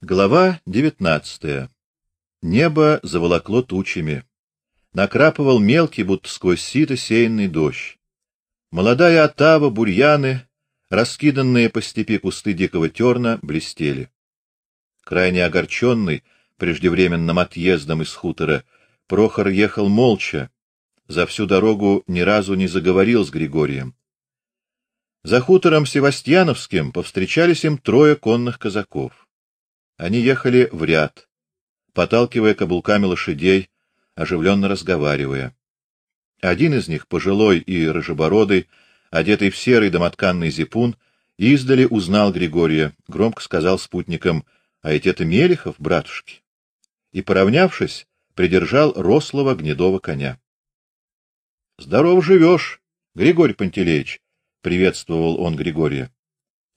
Глава девятнадцатая. Небо заволокло тучами. Накрапывал мелкий, будто сквозь сито сеянный дождь. Молодая оттава, бурьяны, раскиданные по степи кусты дикого терна, блестели. Крайне огорченный преждевременным отъездом из хутора, Прохор ехал молча, за всю дорогу ни разу не заговорил с Григорием. За хутором Севастьяновским повстречались им трое конных казаков. Они ехали в ряд, поталкивая каблуками лошадей, оживленно разговаривая. Один из них, пожилой и рыжебородый, одетый в серый домотканный зипун, издали узнал Григория, громко сказал спутникам: "А ведь это Мелихов, братушки". И поравнявшись, придержал рослого гнедого коня. "Здоров живешь, Григорий Пантелеич", приветствовал он Григория.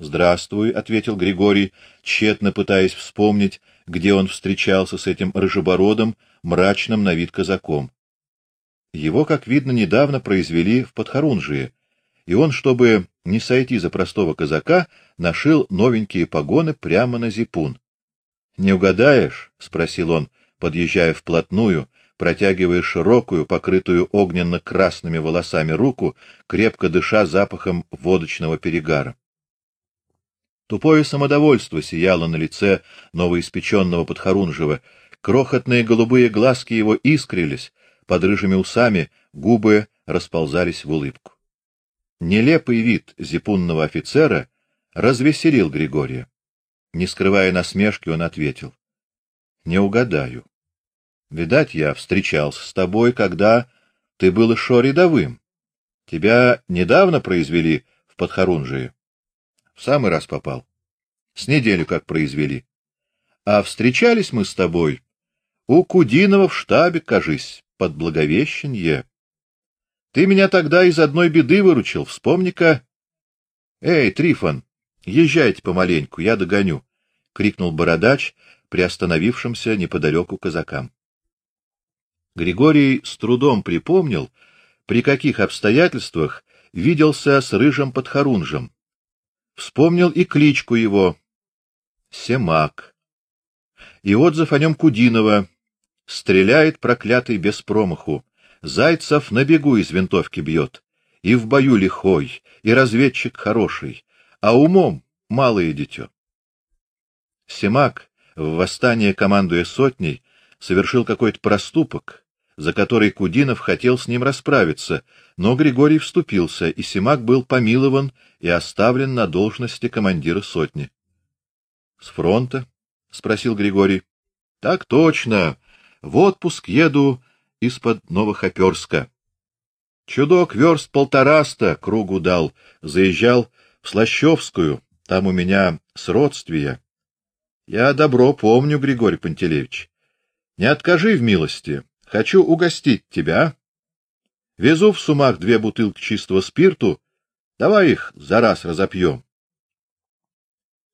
"Здравствуй", ответил Григорий, тщетно пытаясь вспомнить, где он встречался с этим рыжебородым, мрачным на вид казаком. Его, как видно, недавно произвели в Подхорунжие, и он, чтобы не сойти за простого казака, нашил новенькие погоны прямо на зипун. "Не угадаешь?" спросил он, подъезжая вплотную, протягивая широкую, покрытую огненно-красными волосами руку, крепко дыша запахом водочного перегара. Тупое самодовольство сияло на лице новоиспеченного подхорунжего. Крохотные голубые глазки его искрились, под рыжими усами губы расползались в улыбку. Нелепый вид зипунного офицера развеселил Григория. Не скрывая насмешки, он ответил: "Не угадаю. Видать, я встречался с тобой, когда ты был еще рядовым. Тебя недавно произвели в Подхорунжие. Самый раз попал. С неделю как произвели. А встречались мы с тобой у Кудинова в штабе, кажись, под Благовещенье. Ты меня тогда из одной беды выручил, вспомни-ка. Эй, Трифон, езжайте помаленьку, я догоню, крикнул бородач приостановившимся неподалеку казакам. Григорий с трудом припомнил, при каких обстоятельствах виделся с рыжим подхорунжем. Вспомнил и кличку его Семак. И отзыв о нем Кудинова: стреляет проклятый без промаху, Зайцев на бегу из винтовки бьет, и в бою лихой, и разведчик хороший, а умом малое дитё. Семак, в восстании командуя сотней, совершил какой-то проступок, за который Кудинов хотел с ним расправиться, но Григорий вступился, и Семак был помилован и оставлен на должности командира сотни. С фронта? спросил Григорий. Так точно. В отпуск еду из-под Новохоперска. Чудок верст полтораста кругу дал, заезжал в Слащевскую, там у меня сродствие. Я добро помню, Григорий Пантелеевич. Не откажи в милости. Хочу угостить тебя. Везу в сумах две бутылки чистого спирту. Давай их за раз разопьем.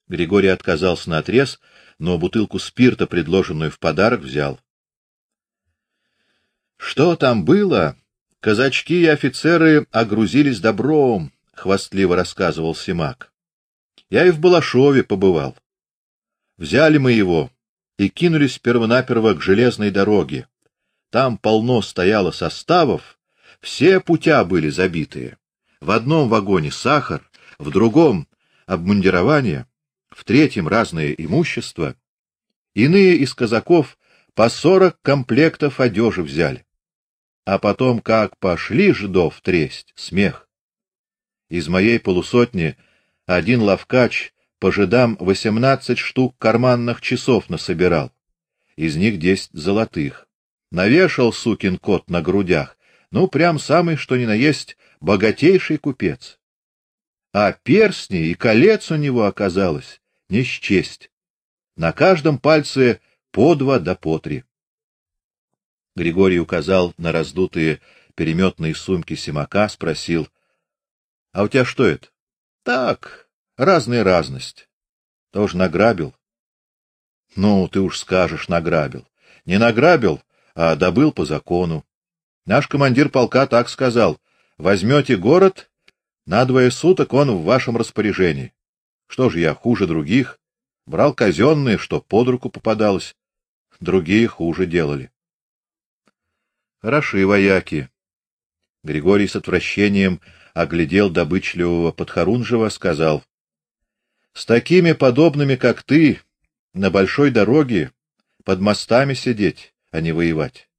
Григорий отказался на отрез, но бутылку спирта, предложенную в подарок, взял. Что там было? Казачки и офицеры огрузились добром, хвастливо рассказывал Симак. Я и в Балашове побывал. Взяли мы его и кинулись первонаперво к железной дороге. Там полно стояло составов, все путя были забитые. В одном вагоне сахар, в другом обмундирование, в третьем разное имущество. Иные из казаков по сорок комплектов одежи взяли. А потом как пошли ждов тресть, смех. Из моей полусотни один лавкач по жидам восемнадцать штук карманных часов насобирал. Из них десять золотых. Навешал сукин кот на грудях. Ну, прям самый что ни на есть богатейший купец. А перстни и колец у него оказалось не счесть. На каждом пальце по два да по три. Григорий указал на раздутые переметные сумки Симака, спросил: "А у тебя что это?" "Так, разная разность. Тоже награбил?" "Ну, ты уж скажешь, награбил. Не награбил, а добыл по закону. Наш командир полка так сказал: возьмете город, на двое суток он в вашем распоряжении. Что же я хуже других? Брал казенные, что под руку попадалось. Другие хуже делали. Хороши вояки. Григорий с отвращением оглядел добычливого подхорунжего, сказал: "С такими подобными, как ты, на большой дороге под мостами сидеть, а не воевать.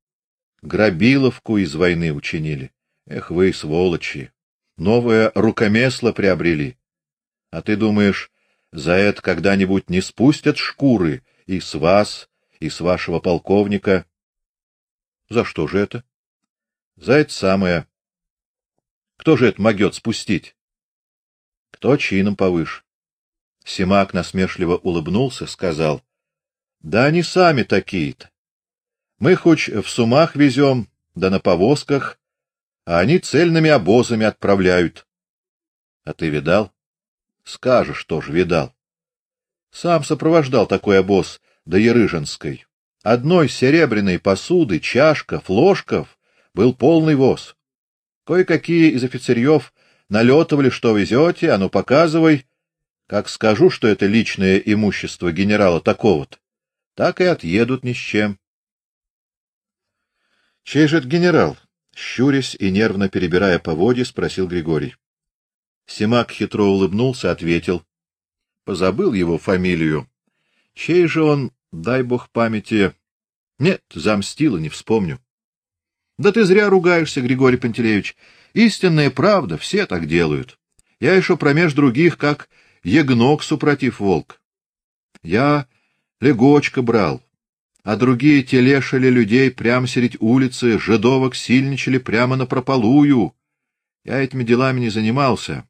Грабиловку из войны учинили. Эх вы, сволочи. Новое рукомесло приобрели. А ты думаешь, за это когда-нибудь не спустят шкуры и с вас, и с вашего полковника? За что же это? За это самое. Кто же это могет спустить? Кто чином повыше? Симак насмешливо улыбнулся, сказал: "Да они сами такие-то. Мы хоть в сумах везем, да на повозках, а они цельными обозами отправляют. А ты видал? Скажешь, что ж видал. Сам сопровождал такой обоз до Ерыжинской. Одной серебряной посуды, чашков, ложков был полный воз. Кое-какие из офицерьев налетывали, что везете, а ну показывай. Как скажу, что это личное имущество генерала такого-то, так и отъедут ни с чем. Чей же это генерал? щурясь и нервно перебирая поводья, спросил Григорий. Семак хитро улыбнулся, ответил: Позабыл его фамилию. Чей же он, дай бог памяти? Нет, замстила, не вспомню. Да ты зря ругаешься, Григорий Пантелеевич. Истинная правда, все так делают. Я еще промеж других, как ягнок супротив волк. Я легочка брал, а другие телешили людей прямо средь улицы, жидовок сильничали прямо на прополую. Я этими делами не занимался.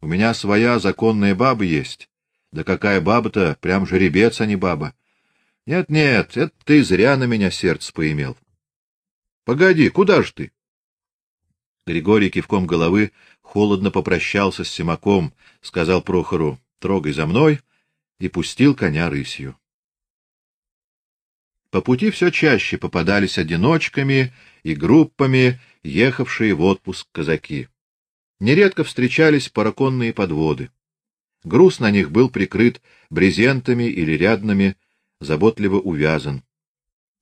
У меня своя законная баба есть. Да какая баба-то, прям жеребец, а не баба. Нет, нет, это ты зря на меня сердце поимел. Погоди, куда ж ты? Григорий кивком головы холодно попрощался с Семаком, сказал Прохору: "Трогай за мной" и пустил коня рысью. По пути все чаще попадались одиночками и группами ехавшие в отпуск казаки. Нередко встречались параконные подводы. Груз на них был прикрыт брезентами или рядными, заботливо увязан.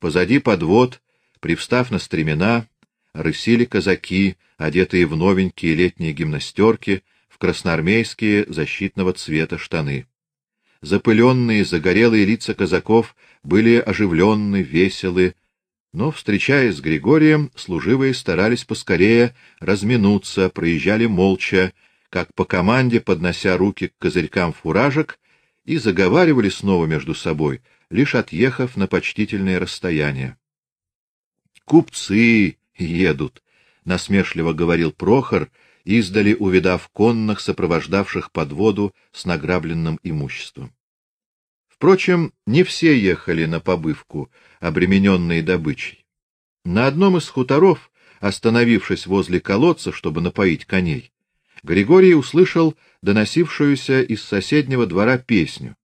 Позади подвод, привстав на стремена, рысили казаки, одетые в новенькие летние гимнастерки, в красноармейские защитного цвета штаны. Запыленные, загорелые лица казаков были оживленны, веселы, но встречаясь с Григорием, служивые старались поскорее разминуться, проезжали молча, как по команде поднося руки к козырькам фуражек, и заговаривали снова между собой, лишь отъехав на почтительное расстояние. Купцы едут, насмешливо говорил Прохор, издали увидав конных, сопровождавших подводу с награбленным имуществом. Впрочем, не все ехали на побывку, обремененные добычей. На одном из хуторов, остановившись возле колодца, чтобы напоить коней, Григорий услышал доносившуюся из соседнего двора песню.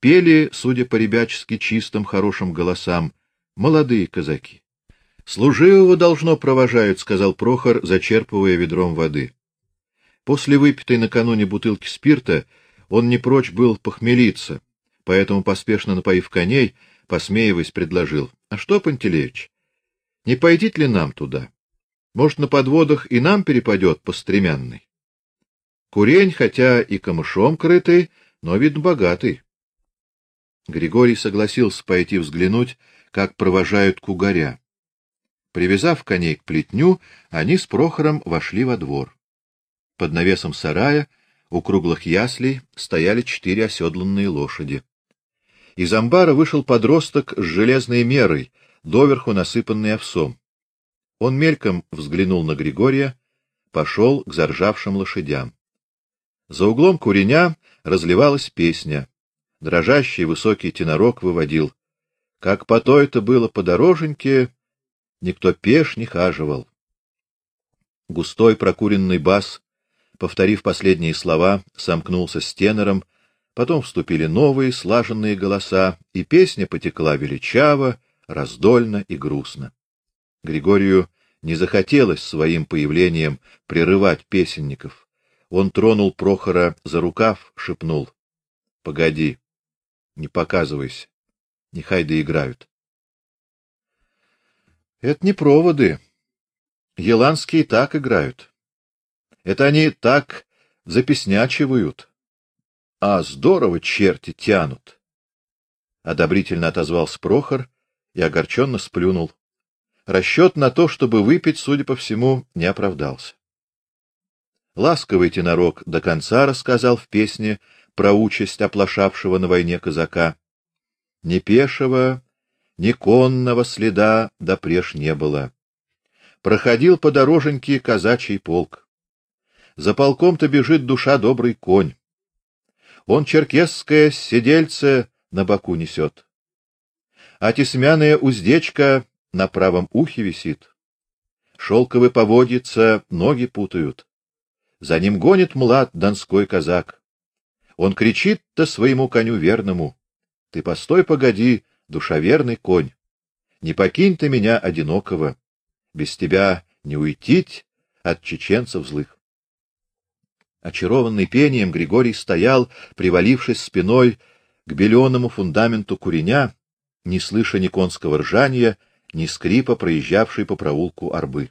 Пели, судя по ребячески чистым хорошим голосам, молодые казаки. Служивого должно провожают, сказал Прохор, зачерпывая ведром воды. После выпитой накануне бутылки спирта он не прочь был похмелиться, поэтому поспешно напоив коней, посмеиваясь, предложил: "А что, Пантелеич, не пойдите ли нам туда?" Может, на подводах и нам перепадет по стремянной. Курень, хотя и камышом крытый, но вид богатый. Григорий согласился пойти взглянуть, как провожают кугаря. Привязав коней к плетню, они с Прохором вошли во двор. Под навесом сарая у круглых яслей стояли четыре оседланные лошади. Из амбара вышел подросток с железной мерой, доверху насыпанной овсом. Он мельком взглянул на Григория, пошел к заржавшим лошадям. За углом куреня разливалась песня. Дрожащий высокий тенорок выводил: как по той-то было подороженьке, никто пеш не хаживал. Густой прокуренный бас, повторив последние слова, сомкнулся с тенором, потом вступили новые слаженные голоса, и песня потекла величаво, раздольно и грустно. Григорию не захотелось своим появлением прерывать песенников. Он тронул Прохора за рукав, шепнул: "Погоди. Не показывайся. Нехай доиграют. Это не проводы. Еланские так играют. Это они так запеснячивают. А здорово черти тянут. Одобрительно отозвался Прохор и огорченно сплюнул. Расчет на то, чтобы выпить, судя по всему, не оправдался. Ласковый тенорок до конца рассказал в песне про участь оплошавшего на войне казака. Ни пешего, ни конного следа допреж не было. Проходил по дороженьке казачий полк. За полком-то бежит душа добрый конь. Он черкесское седельце на боку несет. А тесмяная уздечка на правом ухе висит. Шелковый поводится, ноги путают. За ним гонит млад донской казак. Он кричит-то своему коню верному: "Ты постой, погоди, душаверный конь. Не покинь ты меня одинокого. Без тебя не уйти от чеченцев злых". Очарованный пением Григорий стоял, привалившись спиной к беленому фундаменту куреня, не слыша ни конского ржания, ни скрипа проезжавшей по проулку арбы.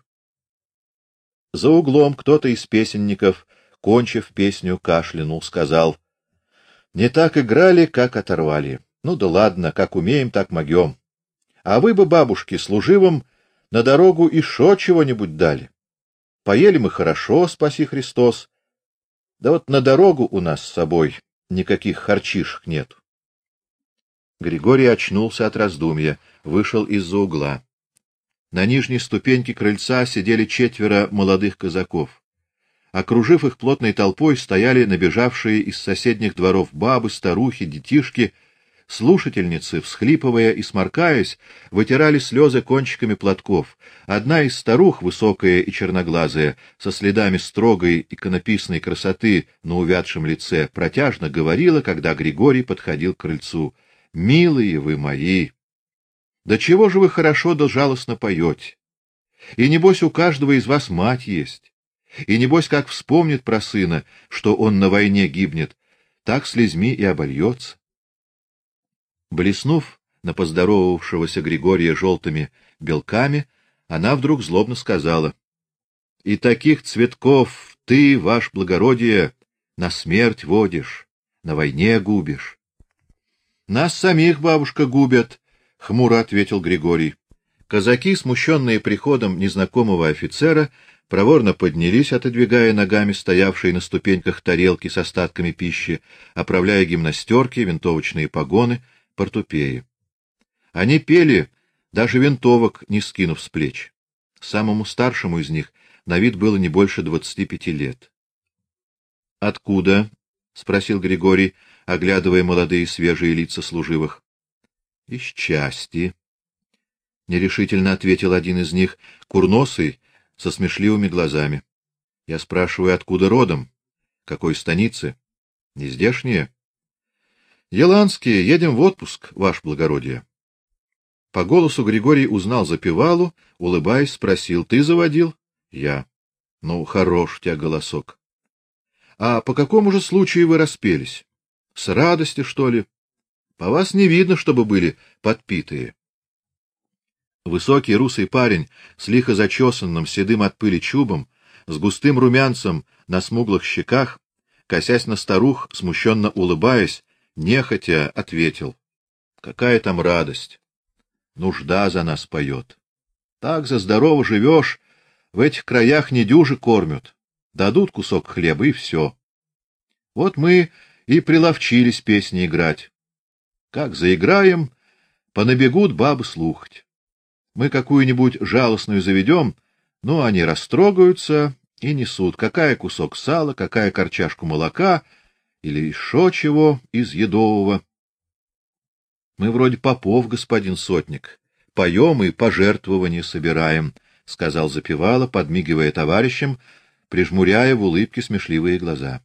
За углом кто-то из песенников, кончив песню, кашлянул, сказал: "Не так играли, как оторвали. Ну да ладно, как умеем, так могем. А вы бы бабушке служивым на дорогу шо чего-нибудь дали. Поели мы хорошо, спаси Христос. Да вот на дорогу у нас с собой никаких харчишек нет". Григорий очнулся от раздумья, вышел из-за угла. На нижней ступеньке крыльца сидели четверо молодых казаков. Окружив их плотной толпой, стояли набежавшие из соседних дворов бабы, старухи, детишки. Слушательницы, всхлипывая и сморкаясь, вытирали слезы кончиками платков. Одна из старух, высокая и черноглазая, со следами строгой иконописной красоты на увядшем лице, протяжно говорила, когда Григорий подходил к крыльцу: "Милые вы мои, да чего же вы хорошо да жалостно поете? И небось у каждого из вас мать есть. И небось, как вспомнит про сына, что он на войне гибнет, так слезьми и обольется. Блеснув на поздоровавшегося Григория желтыми белками, она вдруг злобно сказала: "И таких цветков ты, ваш благородие, на смерть водишь, на войне губишь. Нас самих бабушка губят, хмуро ответил Григорий. Казаки, смущенные приходом незнакомого офицера, проворно поднялись, отодвигая ногами стоявшие на ступеньках тарелки с остатками пищи, оправляя гимнастерки, винтовочные погоны, портупеи. Они пели, даже винтовок не скинув с плеч. Самому старшему из них на вид было не больше двадцати пяти лет. Откуда? спросил Григорий, оглядывая молодые свежие лица служивых. Из части, нерешительно ответил один из них, курносый, со смешливыми глазами. Я спрашиваю, откуда родом? Какой станицы? Не здешние? Еланские, едем в отпуск, ваше благородие. По голосу Григорий узнал запевалу, улыбаясь, спросил: "Ты заводил?" "Я". "Ну, хорош тебя голосок. А по какому же случаю вы распелись? С радости, что ли?" По вас не видно, чтобы были подпитые. Высокий русый парень с лихо зачесанным седым от пыли чубом, с густым румянцем на смуглых щеках, косясь на старух, смущенно улыбаясь, нехотя ответил: "Какая там радость! Нужда за нас поет. Так за здорово живешь, в этих краях не дюжи кормят. Дадут кусок хлеба и все. Вот мы и приловчились песни играть. Как заиграем, понабегут бабы слухать. Мы какую-нибудь жалостную заведем, ну они растрогаются и несут, какая кусок сала, какая корчашку молока или еще чего из едового. Мы вроде попов, господин сотник, поем и пожертвования собираем, сказал запевала, подмигивая товарищам, прижмуряя в улыбке смешливые глаза.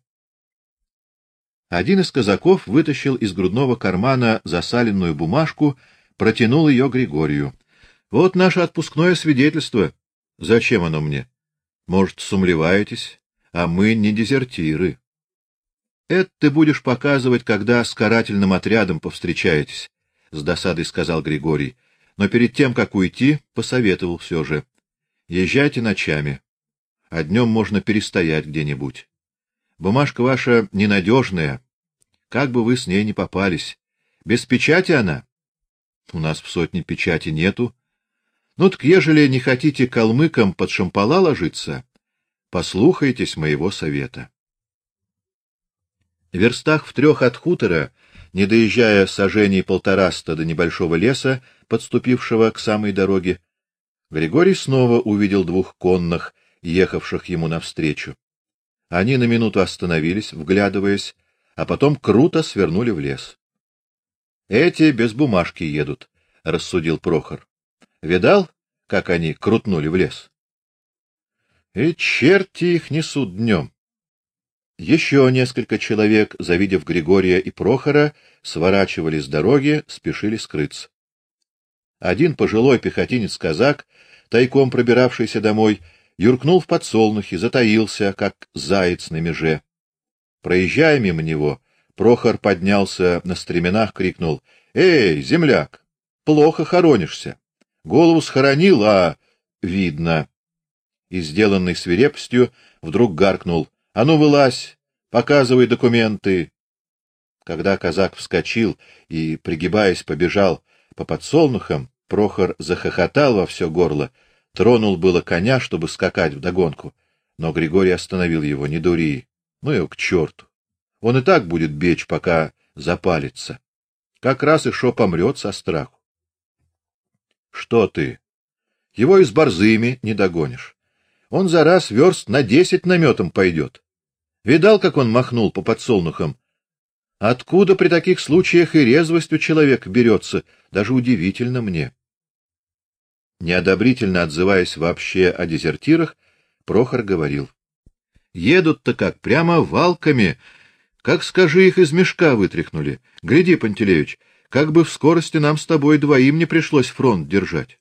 Один из казаков вытащил из грудного кармана засаленную бумажку, протянул ее Григорию. Вот наше отпускное свидетельство. Зачем оно мне? Может, сумлеваетесь, а мы не дезертиры. Это ты будешь показывать, когда с карательным отрядом повстречаетесь, с досадой сказал Григорий. Но перед тем, как уйти, посоветовал все же: езжайте ночами, а днем можно перестоять где-нибудь. Бумажка ваша ненадежная, как бы вы с ней не попались. Без печати она. У нас в сотне печати нету. Ну так ежели не хотите калмыкам под шампала ложиться, послухайтесь моего совета. В верстах в трех от хутора, не доезжая сажений полтораста до небольшого леса, подступившего к самой дороге, Григорий снова увидел двух конных, ехавших ему навстречу. Они на минуту остановились, вглядываясь, а потом круто свернули в лес. Эти без бумажки едут, рассудил Прохор. Видал, как они крутнули в лес? И черти их несут днем. Еще несколько человек, завидев Григория и Прохора, сворачивали с дороги, спешили скрыться. Один пожилой пехотинец-казак, тайком пробиравшийся домой, юркнул в подсолнухи, затаился, как заяц на меже. Проезжая мимо него, Прохор поднялся на стременах, крикнул: "Эй, земляк, плохо хоронишься. Голову схоронил, а видно". И сделанный свирепостью вдруг гаркнул: а ну вылазь, показывай документы. Когда казак вскочил и пригибаясь побежал по подсолнухам, Прохор захохотал во все горло, тронул было коня, чтобы скакать в догонку, но Григорий остановил его: "Не дури. Ну его к черту. Он и так будет бечь, пока запалится. Как раз и шо помрет со страху. Что ты? Его и с борзыми не догонишь. Он за раз верст на десять наметом пойдет. Видал, как он махнул по подсолнухам? Откуда при таких случаях и резвость у человека берется, даже удивительно мне. Неодобрительно отзываясь вообще о дезертирах, Прохор говорил: "Едут-то как прямо валками, как скажи их из мешка вытряхнули. Гляди, Пантелеич, как бы в скорости нам с тобой двоим не пришлось фронт держать".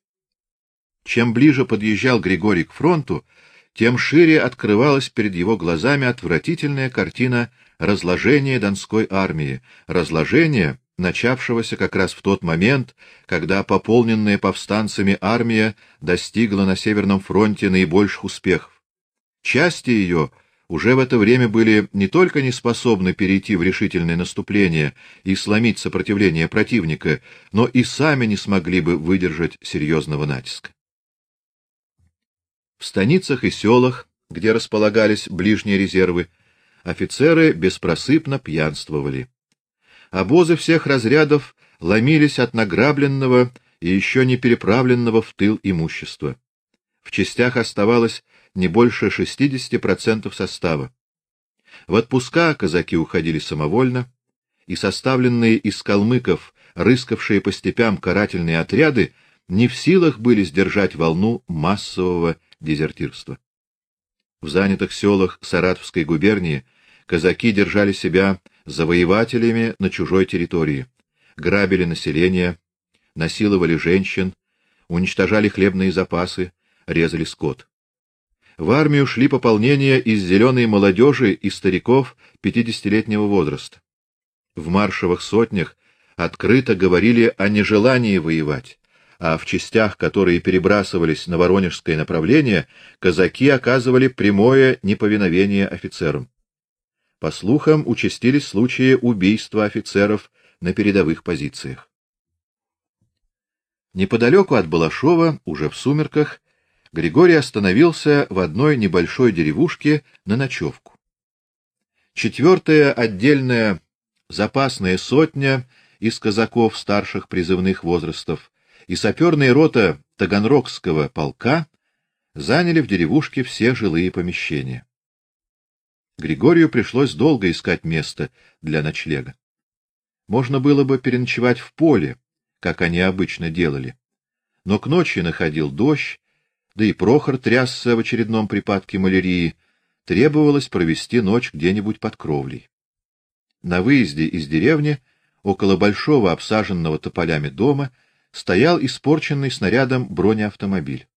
Чем ближе подъезжал Григорий к фронту, тем шире открывалась перед его глазами отвратительная картина разложения Донской армии, разложения, начавшегося как раз в тот момент, когда пополненная повстанцами армия достигла на Северном фронте наибольших успехов. Части ее уже в это время были не только не способны перейти в решительное наступление и сломить сопротивление противника, но и сами не смогли бы выдержать серьезного натиска. В станицах и селах, где располагались ближние резервы, офицеры беспросыпно пьянствовали. Обозы всех разрядов ломились от награбленного и еще не переправленного в тыл имущества. В частях оставалось не больше 60% состава. В отпуска казаки уходили самовольно, и составленные из калмыков, рыскавшие по степям карательные отряды, не в силах были сдержать волну массового дезертирства. В занятых селах Саратовской губернии казаки держали себя завоевателями на чужой территории, грабили население, насиловали женщин, уничтожали хлебные запасы, резали скот. В армию шли пополнения из зеленой молодежи и стариков пятидесятилетнего возраста. В маршевых сотнях открыто говорили о нежелании воевать, а в частях, которые перебрасывались на воронежское направление, казаки оказывали прямое неповиновение офицерам. По слухам, участились случаи убийства офицеров на передовых позициях. Неподалеку от Балашова, уже в сумерках, Григорий остановился в одной небольшой деревушке на ночевку. Четвертая отдельная запасная сотня из казаков старших призывных возрастов и саперная рота Таганрогского полка заняли в деревушке все жилые помещения. Григорию пришлось долго искать место для ночлега. Можно было бы переночевать в поле, как они обычно делали. Но к ночи находил дождь, да и Прохор трясся в очередном припадке малярии, требовалось провести ночь где-нибудь под кровлей. На выезде из деревни, около большого обсаженного тополями дома, стоял испорченный снарядом бронеавтомобиль.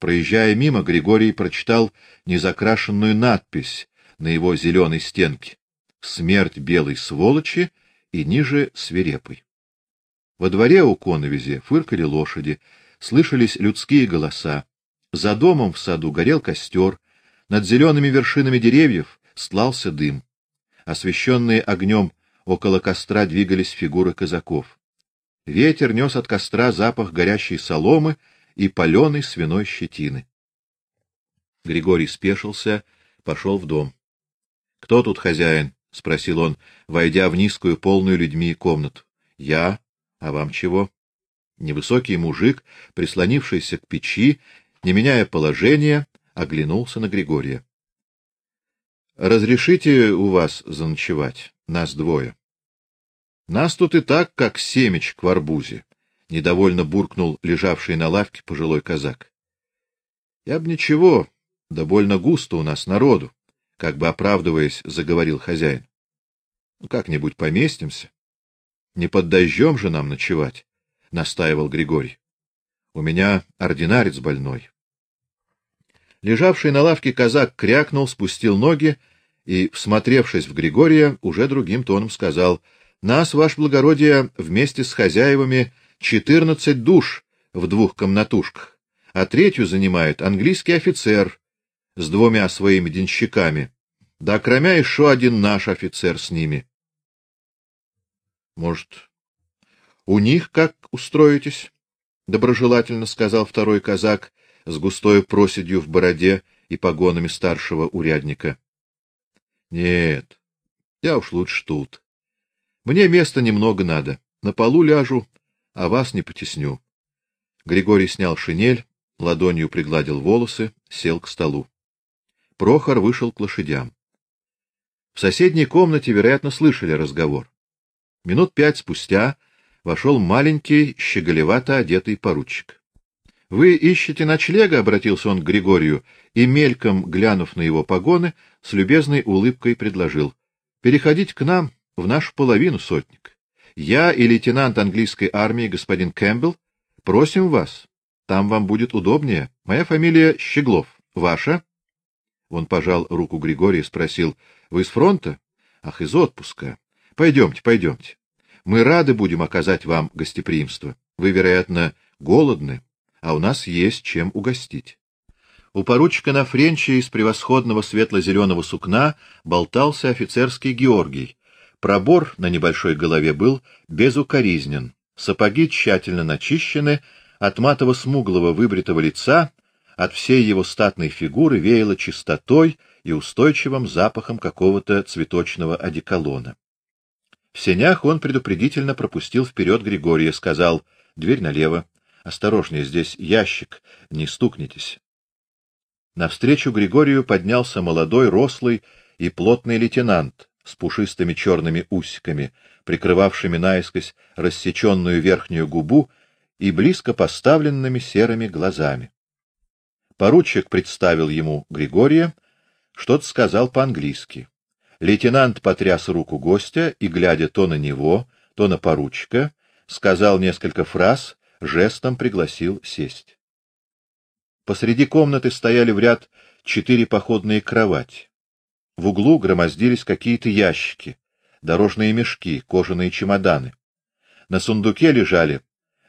Проезжая мимо, Григорий прочитал незакрашенную надпись на его зеленой стенке. смерть белой сволочи и ниже свирепой. Во дворе у коновизи фыркали лошади, слышались людские голоса. За домом в саду горел костер, над зелеными вершинами деревьев стлался дым. Освещенные огнем около костра двигались фигуры казаков. Ветер нес от костра запах горящей соломы и паленой свиной щетины. Григорий спешился, пошел в дом. Кто тут хозяин? спросил он, войдя в низкую, полную людьми комнату. Я. А вам чего? Невысокий мужик, прислонившийся к печи, не меняя положения, оглянулся на Григория. Разрешите у вас заночевать, нас двое. Нас тут и так, как семечек в арбузе, недовольно буркнул лежавший на лавке пожилой казак. Я б ничего, да больно густо у нас народу, как бы оправдываясь, заговорил хозяин. Ну как-нибудь поместимся. Не под дождем же нам ночевать, настаивал Григорий. У меня ординарец больной. Лежавший на лавке казак крякнул, спустил ноги и, всмотревшись в Григория, уже другим тоном сказал: "Нас, ваше благородие, вместе с хозяевами четырнадцать душ в двух комнатушках, а третью занимает английский офицер с двумя своими денщиками. Да кроме еще один наш офицер с ними. Может, у них как устроитесь? доброжелательно сказал второй казак с густой проседью в бороде и погонами старшего урядника. Нет. Я уж лучше тут. Мне места немного надо. На полу ляжу, а вас не потесню. Григорий снял шинель, ладонью пригладил волосы, сел к столу. Прохор вышел к лошадям. В соседней комнате, вероятно, слышали разговор. Минут пять спустя вошел маленький, щеголевато одетый поручик. Вы ищете ночлега, обратился он к Григорию и мельком глянув на его погоны, с любезной улыбкой предложил: "Переходите к нам в нашу половину, сотник. Я и лейтенант английской армии господин Кэмпбелл просим вас. Там вам будет удобнее. Моя фамилия Щеглов. Ваша?" Он пожал руку Григория и спросил: "Вы с фронта? Ах, из отпуска. Пойдемте, пойдемте. Мы рады будем оказать вам гостеприимство. Вы, вероятно, голодны, а у нас есть чем угостить". У поручика на френче из превосходного светло-зеленого сукна болтался офицерский Георгий. Пробор на небольшой голове был безукоризнен. Сапоги тщательно начищены, от матово-смуглого выбритого лица от всей его статной фигуры веяло чистотой и устойчивым запахом какого-то цветочного одеколона. В сенях он предупредительно пропустил вперед Григория, сказал: "Дверь налево. Осторожнее, здесь ящик, не стукнитесь". Навстречу Григорию поднялся молодой, рослый и плотный лейтенант с пушистыми черными усиками, прикрывавшими наискось рассеченную верхнюю губу и близко поставленными серыми глазами. Поручик представил ему Григория, что-то сказал по-английски. Лейтенант потряс руку гостя и, глядя то на него, то на поручика, сказал несколько фраз, жестом пригласил сесть. Посреди комнаты стояли в ряд четыре походные кровати. В углу громоздились какие-то ящики, дорожные мешки, кожаные чемоданы. На сундуке лежали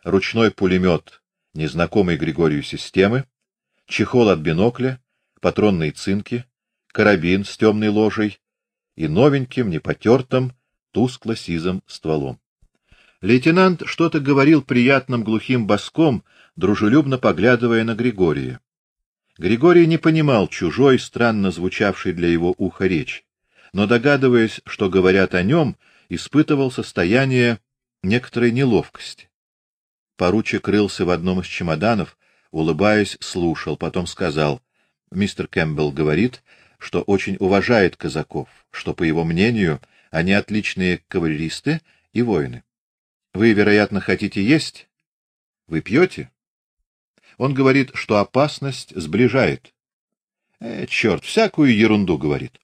ручной пулемет незнакомой Григорию системы, чехол от бинокля, патронные цинки, карабин с темной ложей и новеньким, непотертым, тускло-сизым стволом. Лейтенант что-то говорил приятным глухим баском, дружелюбно поглядывая на Григория. Григорий не понимал чужой, странно звучавшей для его уха речи, но догадываясь, что говорят о нем, испытывал состояние некоторой неловкости. Поручик рылся в одном из чемоданов, улыбаясь, слушал, потом сказал: "Мистер Кэмпбелл говорит, что очень уважает казаков, что по его мнению они отличные кавалеристы и воины. Вы, вероятно, хотите есть? Вы пьете?» Он говорит, что опасность сближает. Э, черт, всякую ерунду говорит.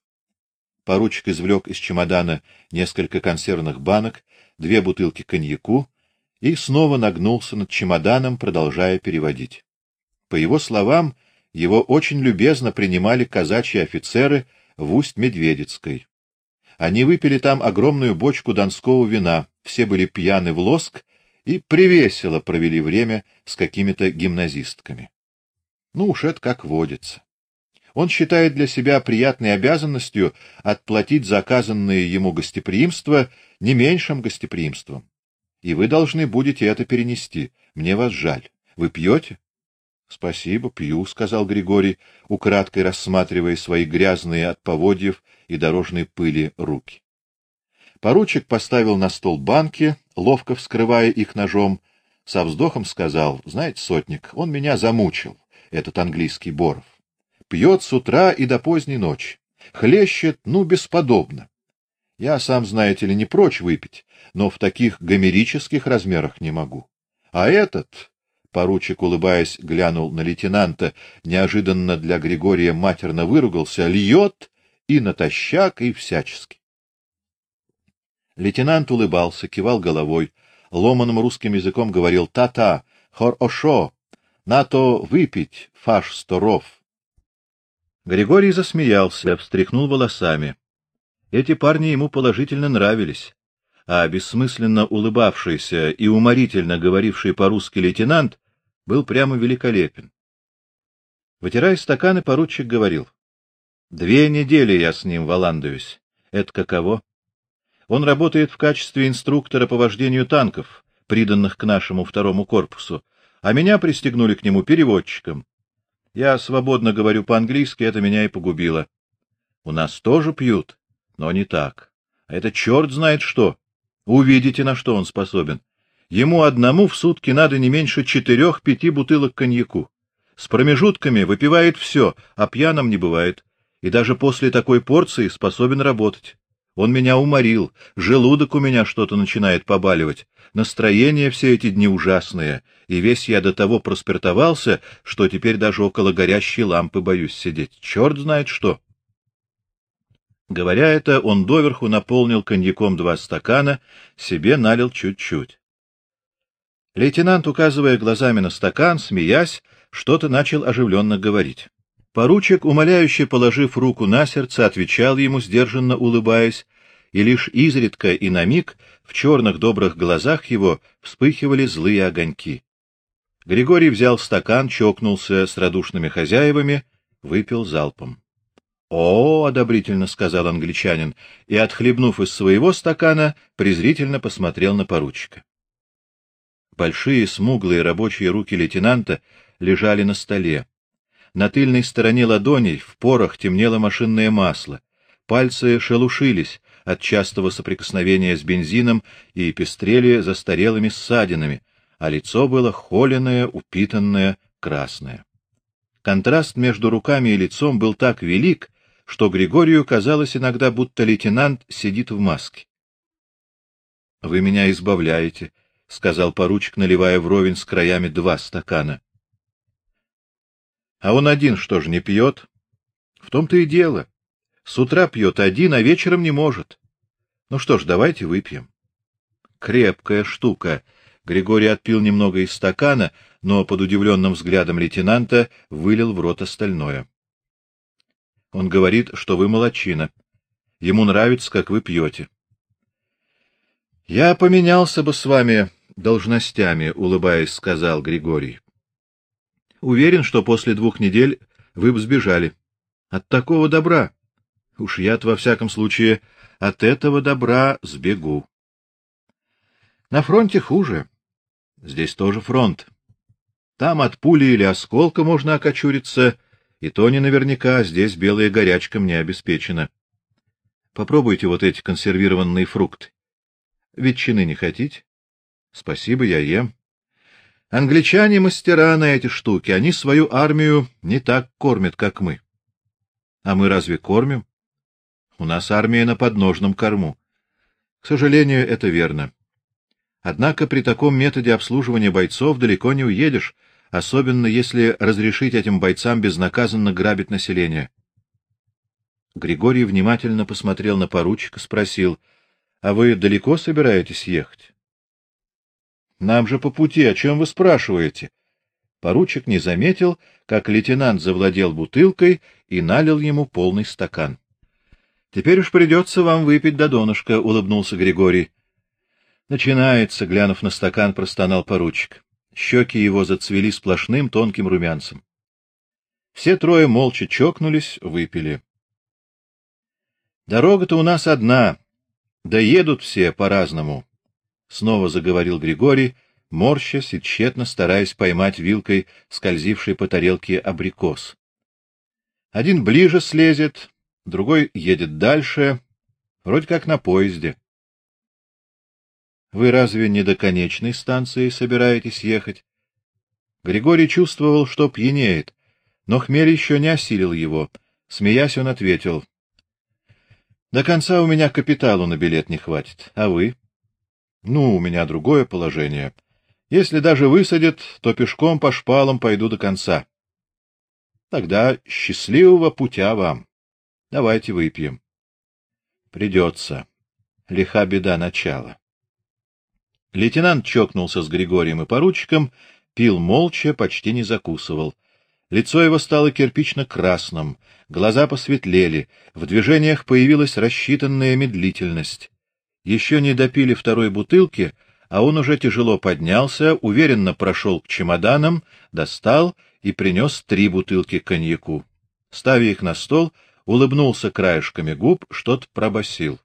Поручик извлек из чемодана несколько консервных банок, две бутылки коньяку и снова нагнулся над чемоданом, продолжая переводить. По его словам, его очень любезно принимали казачьи офицеры в Усть-Медведицкой. Они выпили там огромную бочку донского вина, все были пьяны в лоск и привесело провели время с какими-то гимназистками. Ну уж это как водится. Он считает для себя приятной обязанностью отплатить за оказанное ему гостеприимство не меньшим гостеприимством. И вы должны будете это перенести. Мне вас жаль. Вы пьете? — Спасибо, пью, — сказал Григорий, украдкой рассматривая свои грязные от поводьев и дорожной пыли руки. Поручик поставил на стол банки, ловко вскрывая их ножом, со вздохом сказал: "Знаете, сотник, он меня замучил, этот английский Боров. Пьет с утра и до поздней ночи, хлещет, ну, бесподобно. Я сам, знаете ли, не прочь выпить, но в таких гомерических размерах не могу. А этот Поручик, улыбаясь, глянул на лейтенанта, неожиданно для Григория матерно выругался, льет и натощак, и всячески. Лейтенант улыбался, кивал головой, ломаным русским языком говорил «та-та», «хор-ошо», «на-то выпить, фаш сторов». Григорий засмеялся, встряхнул волосами. Эти парни ему положительно нравились а бессмысленно улыбавшийся и уморительно говоривший по-русски лейтенант был прямо великолепен. Вытирая стаканы, поручик говорил: "Две недели я с ним валандуюсь. Это каково? Он работает в качестве инструктора по вождению танков, приданных к нашему второму корпусу, а меня пристегнули к нему переводчиком. Я свободно говорю по-английски, это меня и погубило. У нас тоже пьют, но не так. А это черт знает что. Увидите, на что он способен. Ему одному в сутки надо не меньше четырех-пяти бутылок коньяку. С промежутками выпивает все, а пьяным не бывает. И даже после такой порции способен работать. Он меня уморил, желудок у меня что-то начинает побаливать. Настроение все эти дни ужасное, и весь я до того проспиртовался, что теперь даже около горящей лампы боюсь сидеть. Черт знает что. Говоря это, он доверху наполнил коньяком два стакана, себе налил чуть-чуть. Лейтенант, указывая глазами на стакан, смеясь, что-то начал оживленно говорить. Поручик, умоляюще положив руку на сердце, отвечал ему сдержанно улыбаясь, и лишь изредка и на миг в черных добрых глазах его вспыхивали злые огоньки. Григорий взял стакан, чокнулся с радушными хозяевами, выпил залпом. О, одобрительно сказал англичанин и отхлебнув из своего стакана, презрительно посмотрел на поручика. Большие смуглые рабочие руки лейтенанта лежали на столе. На тыльной стороне ладоней в порах темнело машинное масло. Пальцы шелушились от частого соприкосновения с бензином и пестрели застарелыми ссадинами, а лицо было холеное, упитанное, красное. Контраст между руками и лицом был так велик, что Григорию казалось иногда, будто лейтенант сидит в маске. Вы меня избавляете, сказал поручик, наливая вровень с краями два стакана. А он один что ж не пьет? В том-то и дело. С утра пьет один, а вечером не может. Ну что ж, давайте выпьем. Крепкая штука. Григорий отпил немного из стакана, но под удивленным взглядом лейтенанта вылил в рот остальное. Он говорит, что вы молодчина. Ему нравится, как вы пьете. Я поменялся бы с вами должностями, улыбаясь, сказал Григорий. Уверен, что после двух недель вы бы сбежали. От такого добра. Уж я во всяком случае от этого добра сбегу. На фронте хуже. Здесь тоже фронт. Там от пули или осколка можно окочуриться, и то не наверняка, здесь белая горячка мне обеспечена. Попробуйте вот эти консервированные фрукты. Ветчины не хотите? Спасибо, я ем. Англичане мастера на эти штуки, они свою армию не так кормят, как мы. А мы разве кормим? У нас армия на подножном корму. К сожалению, это верно. Однако при таком методе обслуживания бойцов далеко не уедешь, особенно если разрешить этим бойцам безнаказанно грабить население. Григорий внимательно посмотрел на поручика, спросил: "А вы далеко собираетесь ехать?" "Нам же по пути, о чем вы спрашиваете?" Поручик не заметил, как лейтенант завладел бутылкой и налил ему полный стакан. Теперь уж придется вам выпить до донышка, улыбнулся Григорий. Начинается, глянув на стакан, простонал поручик. Щеки его зацвели сплошным тонким румянцем. Все трое молча чокнулись, выпили. Дорога-то у нас одна, да едут все по-разному. Снова заговорил Григорий, морщась и тщетно стараясь поймать вилкой скользивший по тарелке абрикос. Один ближе слезет, другой едет дальше, вроде как на поезде. Вы разве не до конечной станции собираетесь ехать? Григорий чувствовал, что пьянеет, но хмель еще не осилил его. Смеясь, он ответил: До конца у меня капиталу на билет не хватит. А вы? Ну, у меня другое положение. Если даже высадят, то пешком по шпалам пойду до конца. Тогда счастливого путя вам. Давайте выпьем. Придется. Лиха беда начала. Лейтенант чокнулся с Григорием и поручиком, пил молча, почти не закусывал. Лицо его стало кирпично-красным, глаза посветлели, в движениях появилась рассчитанная медлительность. Еще не допили второй бутылки, а он уже тяжело поднялся, уверенно прошел к чемоданам, достал и принес три бутылки коньяку. Ставя их на стол, улыбнулся краешками губ, что-то пробасил.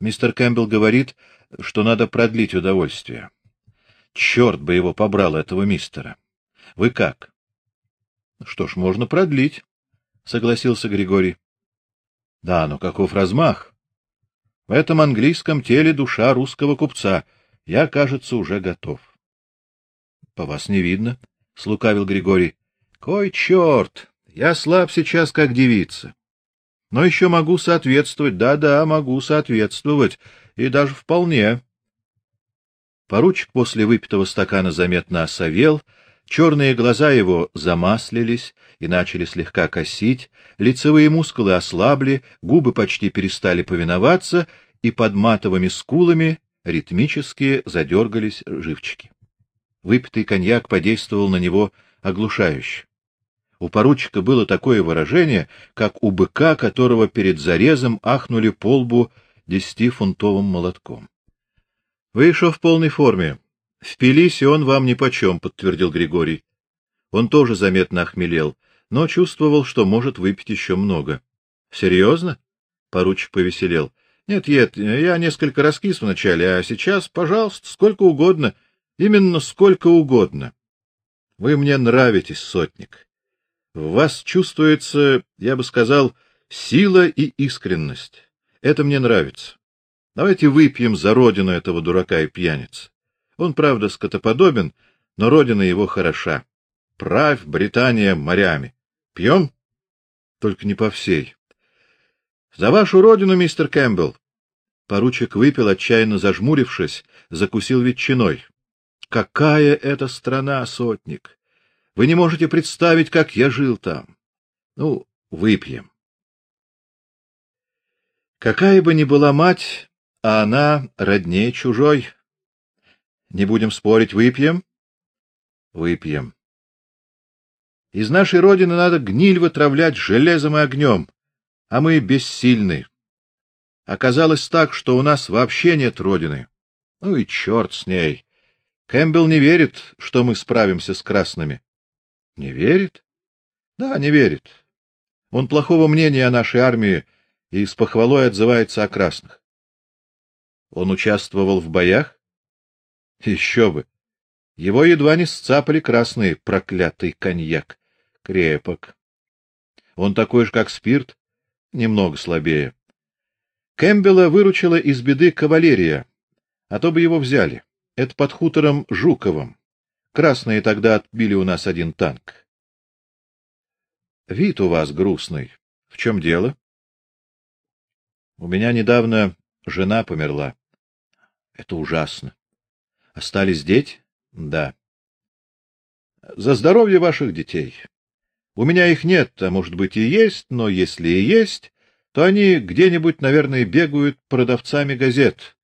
Мистер Кэмпбелл говорит, что надо продлить удовольствие. Черт бы его побрал этого мистера. Вы как? Что ж, можно продлить, согласился Григорий. Да, но каков размах? В этом английском теле душа русского купца. Я, кажется, уже готов. По вас не видно, слукавил Григорий. Кой черт! Я слаб сейчас, как девица. Но еще могу соответствовать. Да-да, могу соответствовать, и даже вполне. Поручик после выпитого стакана заметно осовел, черные глаза его замаслились и начали слегка косить, лицевые мускулы ослабли, губы почти перестали повиноваться, и под матовыми скулами ритмически задергались живчики. Выпитый коньяк подействовал на него оглушающе. У поручика было такое выражение, как у быка, которого перед зарезом ахнули по лбу десятифунтовым молотком. Вы еще в полной форме. Впились, и он вам нипочем, подтвердил Григорий. Он тоже заметно охмелел, но чувствовал, что может выпить еще много. Серьезно? Поручик повеселел. Нет, нет, я несколько раскис вначале, а сейчас, пожалуйста, сколько угодно, именно сколько угодно. Вы мне нравитесь, сотник. В вас чувствуется, я бы сказал, сила и искренность. Это мне нравится. Давайте выпьем за родину этого дурака и пьяницы. Он, правда, скотоподобен, но родина его хороша. Правь Британия морями. Пьем? Только не по всей. За вашу родину, мистер Кэмпбелл. Поручик выпил, отчаянно зажмурившись, закусил ветчиной. Какая это страна, сотник! Вы не можете представить, как я жил там. Ну, выпьем. Какая бы ни была мать, а она роднее чужой. Не будем спорить, выпьем? Выпьем. Из нашей родины надо гниль вытравлять железом и огнем, а мы бессильны. Оказалось так, что у нас вообще нет родины. Ну и черт с ней. Кэмпбелл не верит, что мы справимся с красными. Не верит? Да, не верит. Он плохого мнения о нашей армии и с похвалой отзывается о красных. Он участвовал в боях? Еще бы. Его едва не сцапали красные, проклятый коньяк. Крепок. Он такой же, как спирт, немного слабее. Кэмпбелла выручила из беды кавалерия, а то бы его взяли. Это под хутором Жуковым. Красные тогда отбили у нас один танк. Вид у вас грустный. В чем дело? У меня недавно жена померла. Это ужасно. Остались дети? Да. За здоровье ваших детей. У меня их нет, а может быть и есть, но если и есть, то они где-нибудь, наверное, бегают продавцами газет.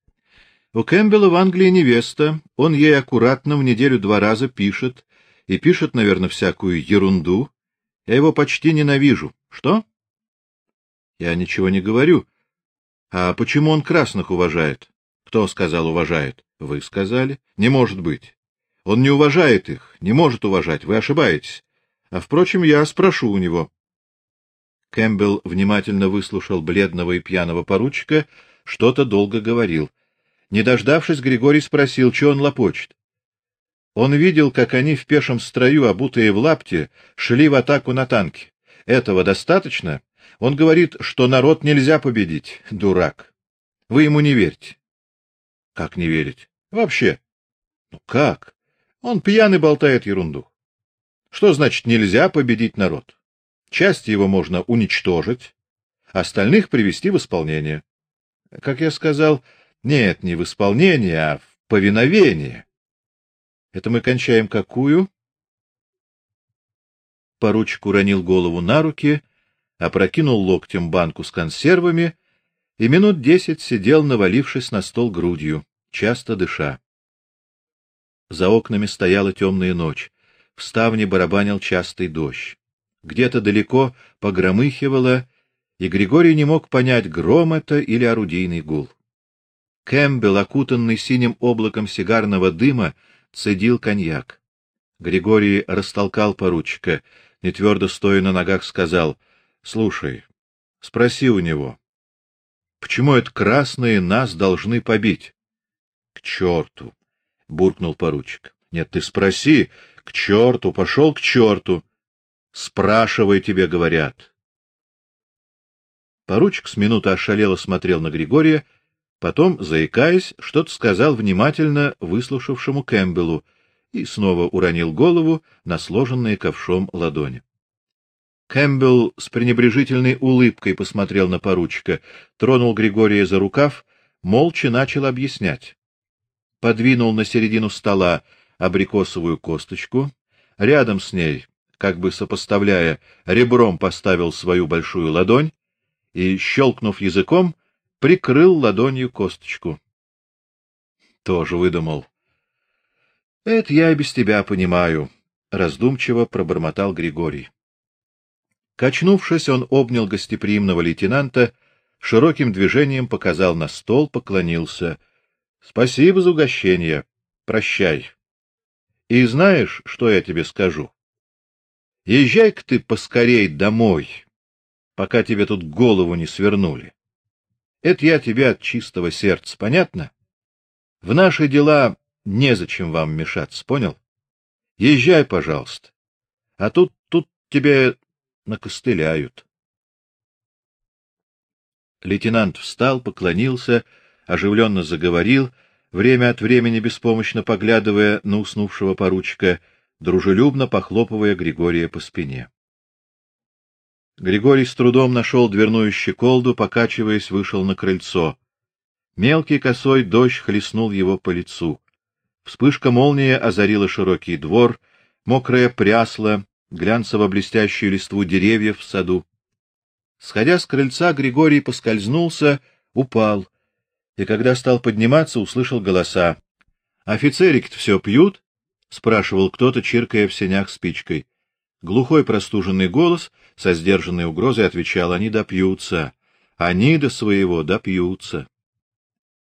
У Кэмпбелла в Англии невеста, он ей аккуратно в неделю два раза пишет, и пишет, наверное, всякую ерунду. Я его почти ненавижу. Что? Я ничего не говорю. А почему он красных уважает? Кто сказал уважает? Вы сказали. Не может быть. Он не уважает их, не может уважать, вы ошибаетесь. А впрочем, я спрошу у него. Кэмпбелл внимательно выслушал бледного и пьяного поручика, что-то долго говорил. Не дождавшись, Григорий спросил, что он лопочет. Он видел, как они в пешем строю, обутые в лапти, шли в атаку на танки. Этого достаточно? Он говорит, что народ нельзя победить. Дурак. Вы ему не верите. Как не верить? Вообще. Ну как? Он пьяный болтает ерунду. Что значит нельзя победить народ? Часть его можно уничтожить, остальных привести в исполнение. Как я сказал, нет, не в исполнение, а в повиновение. Это мы кончаем какую? Поручик уронил голову на руки, опрокинул локтем банку с консервами и минут десять сидел, навалившись на стол грудью, часто дыша. За окнами стояла темная ночь. В ставне барабанил частый дождь. Где-то далеко погромыхивало, и Григорий не мог понять, гром это или орудийный гул. Кэмпбелл, окутанный синим облаком сигарного дыма, цедил коньяк. Григорий растолкал поручика, не твердо стоя на ногах, сказал: "Слушай, спроси у него, почему это красные нас должны побить?" "К черту!» буркнул поручик. Нет, ты спроси, к черту, пошел к черту. Спрашивай, тебе говорят. Поручик с минуты ошалело смотрел на Григория, потом, заикаясь, что-то сказал внимательно выслушавшему Кэмпбеллу и снова уронил голову на сложенные ковшом ладони. Кэмпбелл с пренебрежительной улыбкой посмотрел на поручика, тронул Григория за рукав, молча начал объяснять подвинул на середину стола абрикосовую косточку, рядом с ней, как бы сопоставляя, ребром поставил свою большую ладонь и, щелкнув языком, прикрыл ладонью косточку. Тоже выдумал. Это я и без тебя понимаю, раздумчиво пробормотал Григорий. Качнувшись, он обнял гостеприимного лейтенанта, широким движением показал на стол, поклонился — Спасибо за угощение. Прощай. И знаешь, что я тебе скажу? Езжай-ка ты поскорей домой, пока тебе тут голову не свернули. Это я тебе от чистого сердца, понятно? В наши дела незачем вам мешаться, понял? Езжай, пожалуйста. А тут тут тебе накостыляют. Лейтенант встал, поклонился оживленно заговорил, время от времени беспомощно поглядывая на уснувшего поручика, дружелюбно похлопывая Григория по спине. Григорий с трудом нашел дверную щеколду, покачиваясь, вышел на крыльцо. Мелкий косой дождь хлестнул его по лицу. Вспышка молнии озарила широкий двор, мокрая прясла, глянцево-блестящую листву деревьев в саду. Сходя с крыльца, Григорий поскользнулся, упал и когда стал подниматься, услышал голоса. Офицерики-то все пьют? спрашивал кто-то, чиркая в сенях спичкой. Глухой простуженный голос со сдержанной угрозой отвечал: они допьются. Они до своего допьются.